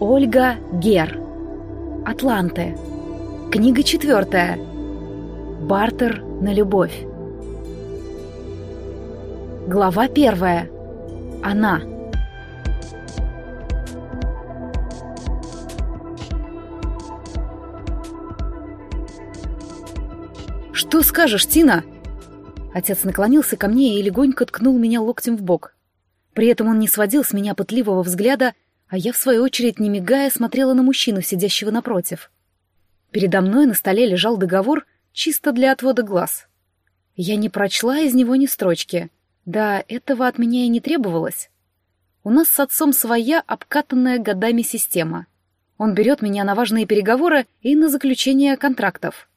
Ольга Гер. Атланты. Книга четвертая. Бартер на любовь. Глава первая. Она. «Что скажешь, Тина?» Отец наклонился ко мне и легонько ткнул меня локтем в бок. При этом он не сводил с меня пытливого взгляда, а я, в свою очередь, не мигая, смотрела на мужчину, сидящего напротив. Передо мной на столе лежал договор чисто для отвода глаз. Я не прочла из него ни строчки. Да, этого от меня и не требовалось. У нас с отцом своя обкатанная годами система. Он берет меня на важные переговоры и на заключение контрактов.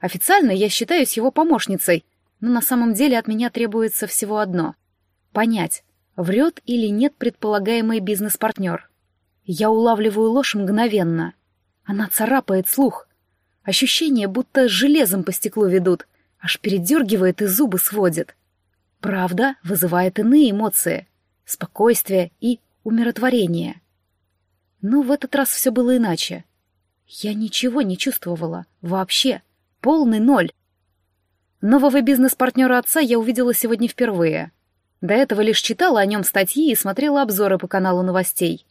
Официально я считаюсь его помощницей, но на самом деле от меня требуется всего одно — понять, врет или нет предполагаемый бизнес-партнер. Я улавливаю ложь мгновенно. Она царапает слух. Ощущение, будто железом по стеклу ведут, аж передергивает и зубы сводит. Правда вызывает иные эмоции — спокойствие и умиротворение. Но в этот раз все было иначе. Я ничего не чувствовала. Вообще. Полный ноль. Нового бизнес-партнера отца я увидела сегодня впервые. До этого лишь читала о нем статьи и смотрела обзоры по каналу новостей.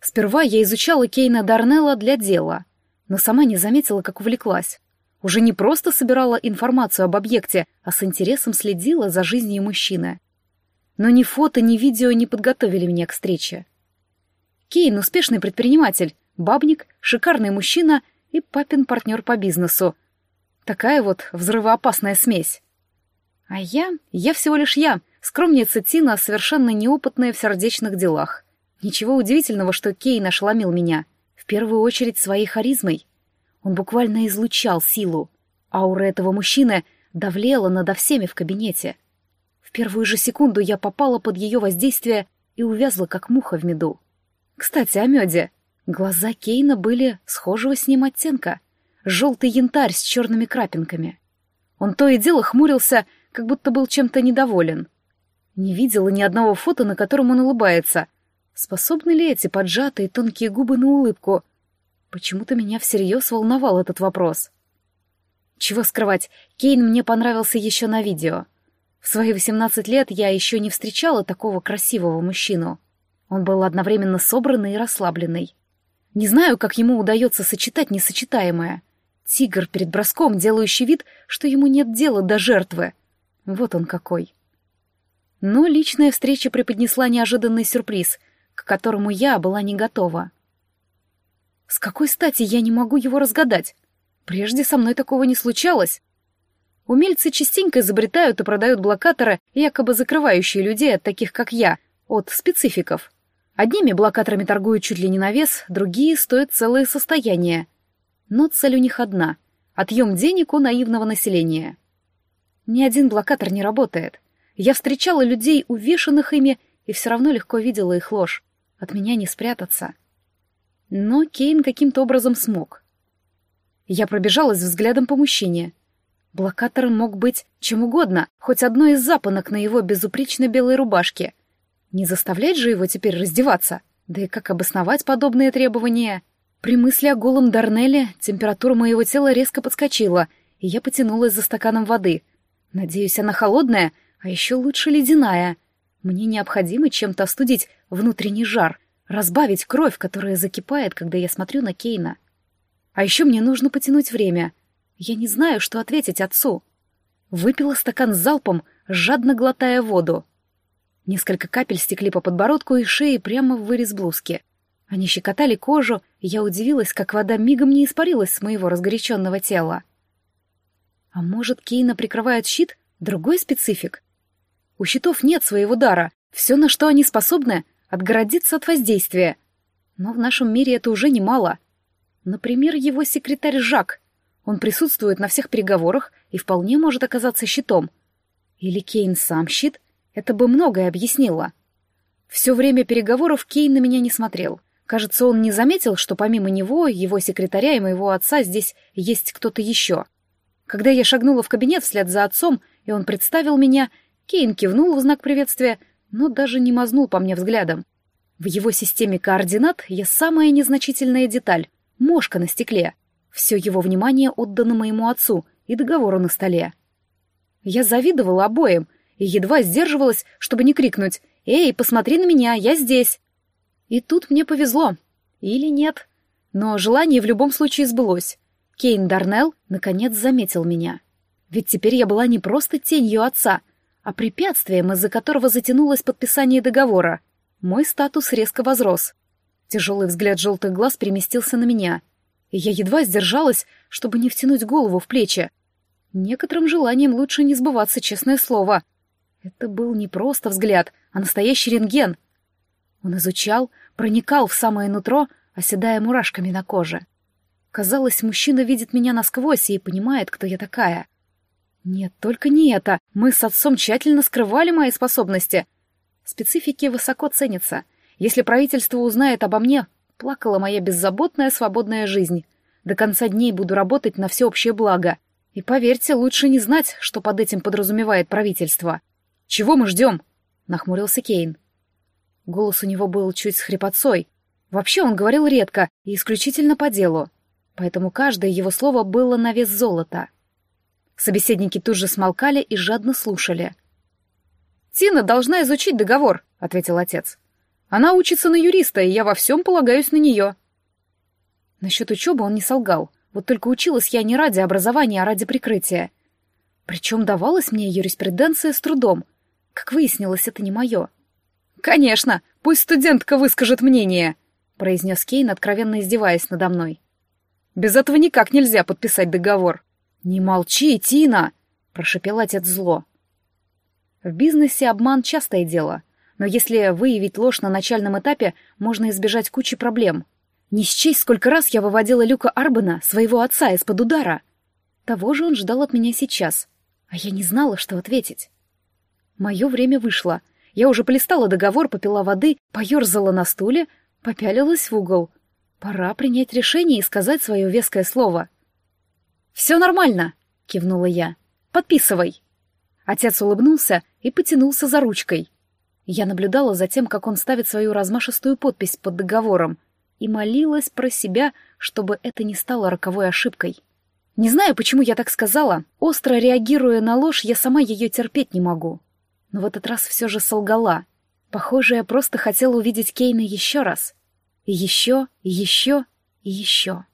Сперва я изучала Кейна Дарнелла для дела, но сама не заметила, как увлеклась. Уже не просто собирала информацию об объекте, а с интересом следила за жизнью мужчины. Но ни фото, ни видео не подготовили меня к встрече. Кейн — успешный предприниматель, бабник, шикарный мужчина и папин партнер по бизнесу — Такая вот взрывоопасная смесь. А я, я всего лишь я, скромница Тина, совершенно неопытная в сердечных делах. Ничего удивительного, что Кейн ошеломил меня. В первую очередь своей харизмой. Он буквально излучал силу. Аура этого мужчины давлела надо всеми в кабинете. В первую же секунду я попала под ее воздействие и увязла, как муха в меду. Кстати, о меде. Глаза Кейна были схожего с ним оттенка — желтый янтарь с черными крапинками. Он то и дело хмурился, как будто был чем-то недоволен. Не видела ни одного фото, на котором он улыбается. Способны ли эти поджатые тонкие губы на улыбку? Почему-то меня всерьез волновал этот вопрос. Чего скрывать, Кейн мне понравился еще на видео. В свои 18 лет я еще не встречала такого красивого мужчину. Он был одновременно собранный и расслабленный. Не знаю, как ему удается сочетать несочетаемое. Тигр перед броском, делающий вид, что ему нет дела до жертвы. Вот он какой. Но личная встреча преподнесла неожиданный сюрприз, к которому я была не готова. С какой стати я не могу его разгадать? Прежде со мной такого не случалось. Умельцы частенько изобретают и продают блокаторы, якобы закрывающие людей от таких, как я, от спецификов. Одними блокаторами торгуют чуть ли не на вес, другие стоят целое состояние — но цель у них одна — отъем денег у наивного населения. Ни один блокатор не работает. Я встречала людей, увешанных ими, и все равно легко видела их ложь. От меня не спрятаться. Но Кейн каким-то образом смог. Я пробежалась взглядом по мужчине. Блокатор мог быть чем угодно, хоть одной из запонок на его безупречно белой рубашке. Не заставлять же его теперь раздеваться. Да и как обосновать подобные требования? При мысли о голом Дарнеле температура моего тела резко подскочила, и я потянулась за стаканом воды. Надеюсь, она холодная, а еще лучше ледяная. Мне необходимо чем-то остудить внутренний жар, разбавить кровь, которая закипает, когда я смотрю на Кейна. А еще мне нужно потянуть время. Я не знаю, что ответить отцу. Выпила стакан с залпом, жадно глотая воду. Несколько капель стекли по подбородку и шее прямо в вырез блузки. Они щекотали кожу, и я удивилась, как вода мигом не испарилась с моего разгоряченного тела. А может, Кейна прикрывает щит другой специфик? У щитов нет своего дара. Все, на что они способны, отгородиться от воздействия. Но в нашем мире это уже немало. Например, его секретарь Жак. Он присутствует на всех переговорах и вполне может оказаться щитом. Или Кейн сам щит? Это бы многое объяснило. Все время переговоров Кейн на меня не смотрел — Кажется, он не заметил, что помимо него, его секретаря и моего отца здесь есть кто-то еще. Когда я шагнула в кабинет вслед за отцом, и он представил меня, Кейн кивнул в знак приветствия, но даже не мазнул по мне взглядом. В его системе координат я самая незначительная деталь — мошка на стекле. Все его внимание отдано моему отцу и договору на столе. Я завидовала обоим и едва сдерживалась, чтобы не крикнуть «Эй, посмотри на меня, я здесь!» И тут мне повезло. Или нет. Но желание в любом случае сбылось. Кейн Дарнелл наконец заметил меня. Ведь теперь я была не просто тенью отца, а препятствием, из-за которого затянулось подписание договора. Мой статус резко возрос. Тяжелый взгляд желтых глаз переместился на меня, я едва сдержалась, чтобы не втянуть голову в плечи. Некоторым желанием лучше не сбываться, честное слово. Это был не просто взгляд, а настоящий рентген. Он изучал, проникал в самое нутро, оседая мурашками на коже. Казалось, мужчина видит меня насквозь и понимает, кто я такая. Нет, только не это. Мы с отцом тщательно скрывали мои способности. Специфики высоко ценятся. Если правительство узнает обо мне, плакала моя беззаботная свободная жизнь. До конца дней буду работать на всеобщее благо. И поверьте, лучше не знать, что под этим подразумевает правительство. «Чего мы ждем?» — нахмурился Кейн. Голос у него был чуть с хрипотцой. Вообще он говорил редко и исключительно по делу поэтому каждое его слово было на вес золота. Собеседники тут же смолкали и жадно слушали. «Тина должна изучить договор», — ответил отец. «Она учится на юриста, и я во всем полагаюсь на нее». Насчет учебы он не солгал, вот только училась я не ради образования, а ради прикрытия. Причем давалась мне юриспруденция с трудом. Как выяснилось, это не мое. «Конечно, пусть студентка выскажет мнение», — произнес Кейн, откровенно издеваясь надо мной. Без этого никак нельзя подписать договор. Не молчи, Тина, прошепел отец зло. В бизнесе обман частое дело, но если выявить ложь на начальном этапе, можно избежать кучи проблем. Не счесть, сколько раз я выводила Люка Арбена, своего отца, из-под удара. Того же он ждал от меня сейчас, а я не знала, что ответить. Мое время вышло. Я уже полистала договор, попила воды, поерзала на стуле, попялилась в угол — Пора принять решение и сказать свое веское слово. «Все нормально», — кивнула я. «Подписывай». Отец улыбнулся и потянулся за ручкой. Я наблюдала за тем, как он ставит свою размашистую подпись под договором, и молилась про себя, чтобы это не стало роковой ошибкой. Не знаю, почему я так сказала. Остро реагируя на ложь, я сама ее терпеть не могу. Но в этот раз все же солгала. Похоже, я просто хотела увидеть Кейна еще раз. И еще, и еще, и еще.